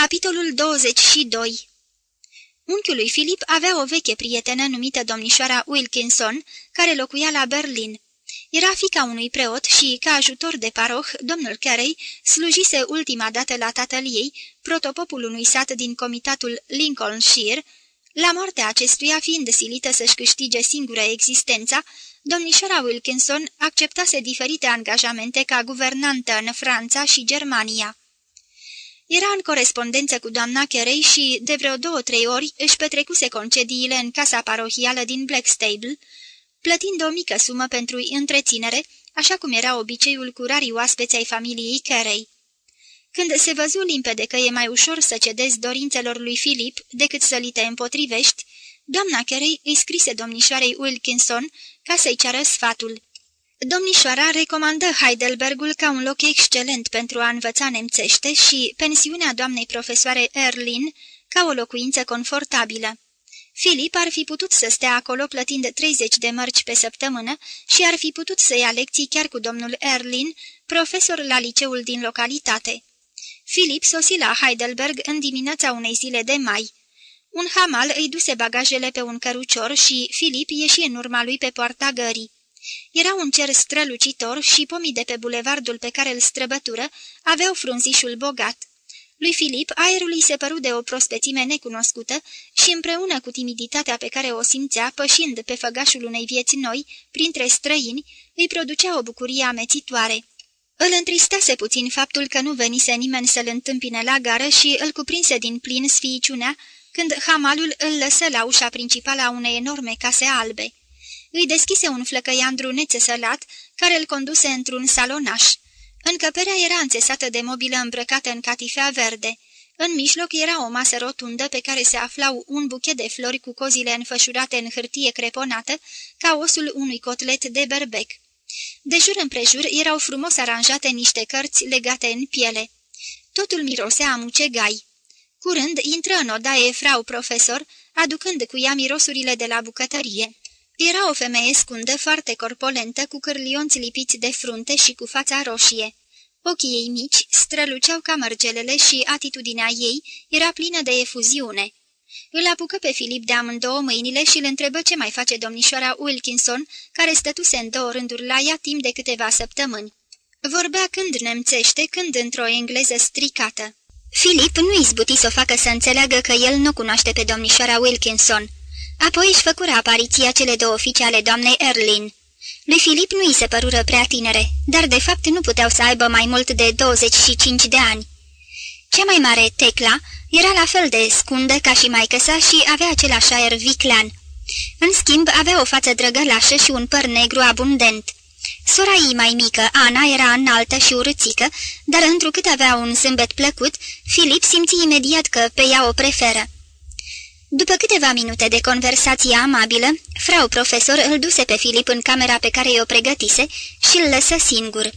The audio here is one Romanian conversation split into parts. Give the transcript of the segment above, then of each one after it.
Capitolul 22 Unchiul lui Filip avea o veche prietenă numită domnișoara Wilkinson, care locuia la Berlin. Era fica unui preot și, ca ajutor de paroh, domnul Carey slujise ultima dată la tatăl ei, protopopul unui sat din comitatul Lincolnshire, la moartea acestuia fiind silită să-și câștige singură existența, domnișoara Wilkinson acceptase diferite angajamente ca guvernantă în Franța și Germania. Era în corespondență cu doamna Carey și, de vreo două-trei ori, își petrecuse concediile în casa parohială din Blackstable, plătind o mică sumă pentru întreținere, așa cum era obiceiul cu rarii oaspeți ai familiei Carey. Când se văzu limpede că e mai ușor să cedezi dorințelor lui Filip decât să li te împotrivești, doamna Carey îi scrise domnișoarei Wilkinson ca să-i ceară sfatul. Domnișoara recomandă Heidelbergul ca un loc excelent pentru a învăța nemțește și pensiunea doamnei profesoare Erlin ca o locuință confortabilă. Filip ar fi putut să stea acolo plătind 30 de mărci pe săptămână și ar fi putut să ia lecții chiar cu domnul Erlin, profesor la liceul din localitate. Filip sosi la Heidelberg în dimineața unei zile de mai. Un hamal îi duse bagajele pe un cărucior și Filip ieși în urma lui pe poarta gării. Era un cer strălucitor și pomii de pe bulevardul pe care îl străbătură aveau frunzișul bogat. Lui Filip aerul îi se păru de o prospețime necunoscută și împreună cu timiditatea pe care o simțea pășind pe făgașul unei vieți noi, printre străini, îi producea o bucurie amețitoare. Îl întristase puțin faptul că nu venise nimeni să-l întâmpine la gară și îl cuprinse din plin sfiiciunea când hamalul îl lăsă la ușa principală a unei enorme case albe îi deschise un flăcăian drunețe sălat, care îl conduse într-un salonaș. Încăperea era înțesată de mobilă îmbrăcată în catifea verde. În mijloc era o masă rotundă pe care se aflau un buchet de flori cu cozile înfășurate în hârtie creponată, ca osul unui cotlet de berbec. De jur împrejur erau frumos aranjate niște cărți legate în piele. Totul mirosea a mucegai. Curând intră în odaie frau profesor, aducând cu ea mirosurile de la bucătărie. Era o femeie scundă, foarte corpolentă, cu cârlionți lipiți de frunte și cu fața roșie. Ochii ei mici străluceau ca mărgelele și atitudinea ei era plină de efuziune. Îl apucă pe Filip de amândouă mâinile și îl întrebă ce mai face domnișoara Wilkinson, care stătuse în două rânduri la ea timp de câteva săptămâni. Vorbea când nemțește, când într-o engleză stricată. Filip nu izbuti să o facă să înțeleagă că el nu cunoaște pe domnișoara Wilkinson. Apoi își făcură apariția cele două fiice ale doamnei Erlin. Lui Filip nu i se părură prea tinere, dar de fapt nu puteau să aibă mai mult de 25 de ani. Cea mai mare, Tecla, era la fel de scundă ca și maică sa și avea același aer viclean. În schimb, avea o față drăgălașă și un păr negru abundent. Sora ei mai mică, Ana, era înaltă și urâțică, dar întrucât avea un zâmbet plăcut, Filip simți imediat că pe ea o preferă. După câteva minute de conversație amabilă, frau profesor îl duse pe Filip în camera pe care i-o pregătise și îl lăsă singur.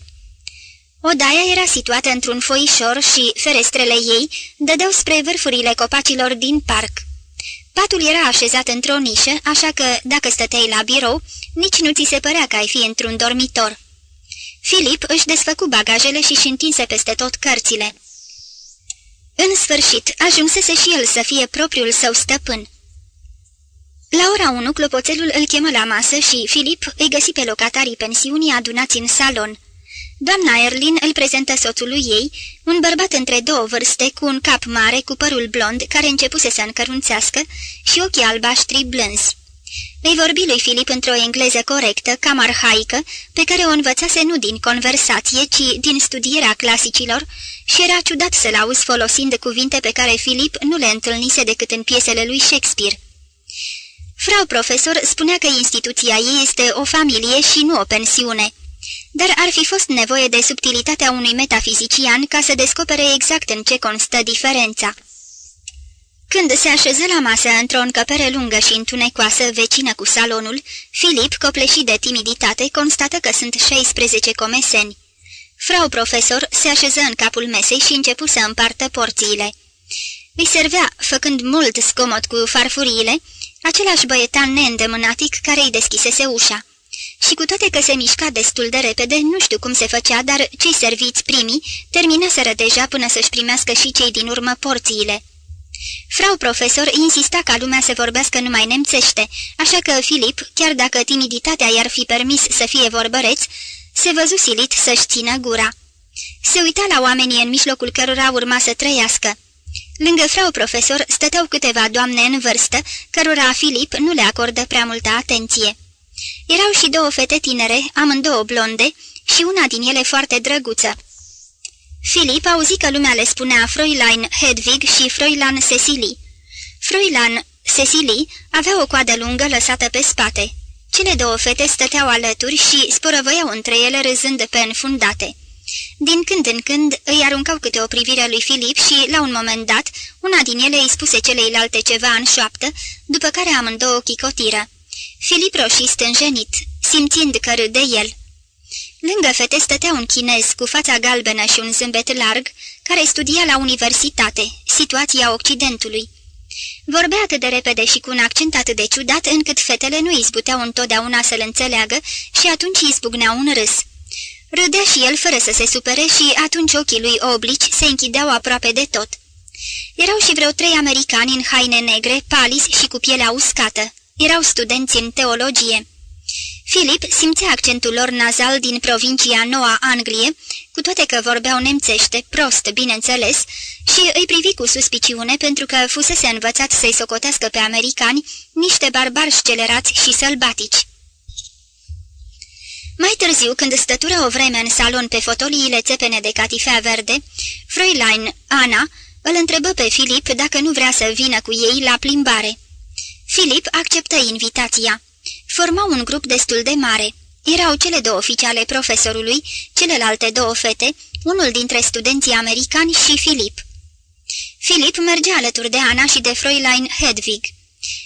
Odaia era situată într-un foișor și ferestrele ei dădeau spre vârfurile copacilor din parc. Patul era așezat într-o nișă, așa că, dacă stăteai la birou, nici nu ți se părea că ai fi într-un dormitor. Filip își desfăcu bagajele și-și întinse peste tot cărțile. În sfârșit, ajunsese și el să fie propriul său stăpân. La ora 1, clopoțelul îl chemă la masă și Filip îi găsi pe locatarii pensiunii adunați în salon. Doamna Erlin îl prezentă soțului ei, un bărbat între două vârste, cu un cap mare, cu părul blond, care începuse să încărunțească, și ochii albaștri blânzi. Îi vorbi lui Filip într-o engleză corectă, cam arhaică, pe care o învățase nu din conversație, ci din studierea clasicilor, și era ciudat să-l auzi folosind cuvinte pe care Filip nu le întâlnise decât în piesele lui Shakespeare. Frau profesor spunea că instituția ei este o familie și nu o pensiune, dar ar fi fost nevoie de subtilitatea unui metafizician ca să descopere exact în ce constă diferența. Când se așeză la masă într-o încăpere lungă și întunecoasă vecină cu salonul, Filip, copleșit de timiditate, constată că sunt 16 comeseni. Frau profesor se așeză în capul mesei și începu să împartă porțiile. Îi servea, făcând mult scomot cu farfuriile, același băietan neîndemânatic care îi deschisese ușa. Și cu toate că se mișca destul de repede, nu știu cum se făcea, dar cei serviți primii terminaseră deja până să-și primească și cei din urmă porțiile. Frau profesor insista ca lumea să vorbească numai nemțește, așa că Filip, chiar dacă timiditatea i-ar fi permis să fie vorbăreț, se văzu silit să-și țină gura. Se uita la oamenii în mijlocul cărora urma să trăiască. Lângă frau profesor stăteau câteva doamne în vârstă, cărora Filip nu le acordă prea multă atenție. Erau și două fete tinere, amândouă blonde, și una din ele foarte drăguță. Filip auzi că lumea le spunea Fräulein Hedwig și Fräulein Cecily. Fräulein Cecily avea o coadă lungă lăsată pe spate. Cele două fete stăteau alături și sporăvăiau între ele râzând pe înfundate. Din când în când îi aruncau câte o privire lui Filip și, la un moment dat, una din ele îi spuse celeilalte ceva în șoaptă, după care amândouă chicotiră. Filip roșii stânjenit, simțind că râde el. Lângă fete stătea un chinez cu fața galbenă și un zâmbet larg, care studia la universitate, situația Occidentului. Vorbea atât de repede și cu un accent atât de ciudat, încât fetele nu izbuteau întotdeauna să-l înțeleagă și atunci izbucneau un râs. Râdea și el fără să se supere și atunci ochii lui oblici se închideau aproape de tot. Erau și vreo trei americani în haine negre, palizi și cu pielea uscată. Erau studenți în teologie. Filip simțea accentul lor nazal din provincia Noua Anglie, cu toate că vorbeau nemțește, prost, bineînțeles, și îi privi cu suspiciune pentru că fusese învățat să-i socotească pe americani niște barbari scelerați și sălbatici. Mai târziu, când stătură o vreme în salon pe fotoliile țepene de catifea verde, Fräulein Ana îl întrebă pe Filip dacă nu vrea să vină cu ei la plimbare. Filip acceptă invitația. Formau un grup destul de mare. Erau cele două fiice ale profesorului, celelalte două fete, unul dintre studenții americani și Filip. Filip mergea alături de Ana și de Fräulein Hedwig.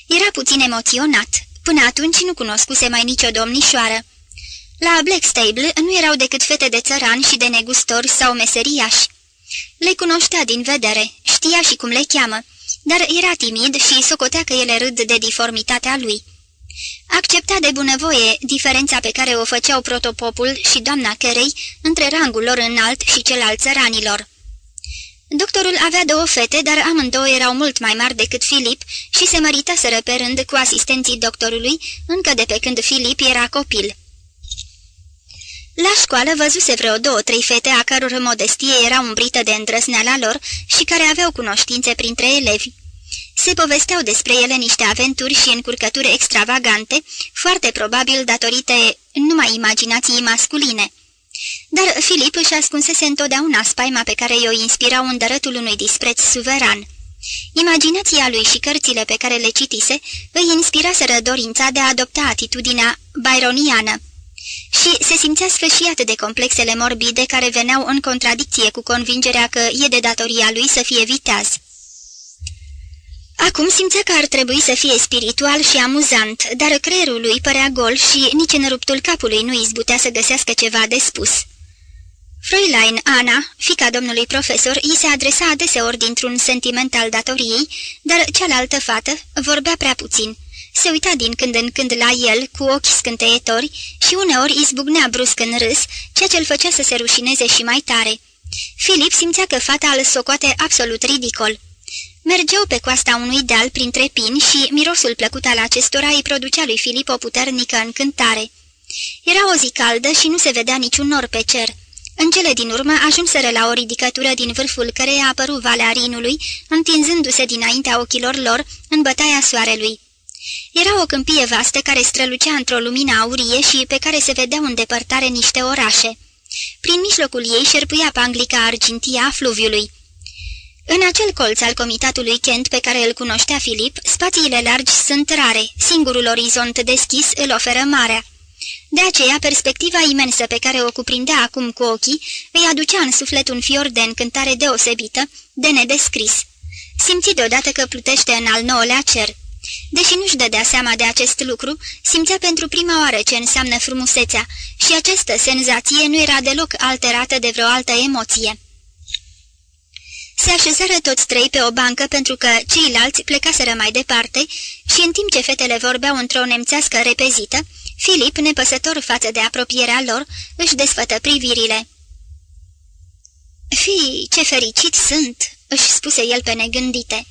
Era puțin emoționat. Până atunci nu cunoscuse mai nicio domnișoară. La Blackstable nu erau decât fete de țărani și de negustori sau meseriași. Le cunoștea din vedere, știa și cum le cheamă, dar era timid și socotea că ele râd de diformitatea lui. Accepta de bunăvoie diferența pe care o făceau protopopul și doamna Carey între rangul lor înalt și cel al țăranilor. Doctorul avea două fete, dar amândouă erau mult mai mari decât Filip și se măritaseră pe rând cu asistenții doctorului încă de pe când Filip era copil. La școală văzuse vreo două-trei fete a căror modestie era umbrită de îndrăzneala lor și care aveau cunoștințe printre elevi. Se povesteau despre ele niște aventuri și încurcături extravagante, foarte probabil datorite numai imaginației masculine. Dar Filip își ascunsese întotdeauna spaima pe care i-o inspirau îndărătul unui dispreț suveran. Imaginația lui și cărțile pe care le citise îi inspiraseră dorința de a adopta atitudinea byroniană și se simțea sfârșiat de complexele morbide care veneau în contradicție cu convingerea că e de datoria lui să fie viteaz. Acum simțea că ar trebui să fie spiritual și amuzant, dar creierul lui părea gol și nici în ruptul capului nu izbutea să găsească ceva de spus. Fräulein Ana, fica domnului profesor, îi se adresa adeseori dintr-un sentiment al datoriei, dar cealaltă fată vorbea prea puțin se uita din când în când la el cu ochi scânteietori și uneori izbucnea brusc în râs, ceea ce îl făcea să se rușineze și mai tare. Filip simțea că fata îl socoate absolut ridicol. Mergeau pe coasta unui deal printre pini și mirosul plăcut al acestora îi producea lui Filip o puternică încântare. Era o zi caldă și nu se vedea niciun nor pe cer. În cele din urmă ajunseră la o ridicătură din vârful căreia a apărut Valea Rinului, întinzându-se dinaintea ochilor lor în bătaia soarelui. Era o câmpie vastă care strălucea într-o lumină aurie și pe care se vedeau în depărtare niște orașe. Prin mijlocul ei șerpuia panglica argintia a fluviului. În acel colț al comitatului Kent pe care îl cunoștea Filip, spațiile largi sunt rare, singurul orizont deschis îl oferă marea. De aceea, perspectiva imensă pe care o cuprindea acum cu ochii îi aducea în suflet un fior de încântare deosebită, de nedescris. Simți deodată că plutește în al nouălea cer. Deși nu-și dădea seama de acest lucru, simțea pentru prima oară ce înseamnă frumusețea și această senzație nu era deloc alterată de vreo altă emoție. Se așezară toți trei pe o bancă pentru că ceilalți plecaseră mai departe și în timp ce fetele vorbeau într-o nemțească repezită, Filip, nepăsător față de apropierea lor, își desfătă privirile. Fii, ce fericit sunt!" își spuse el pe negândite.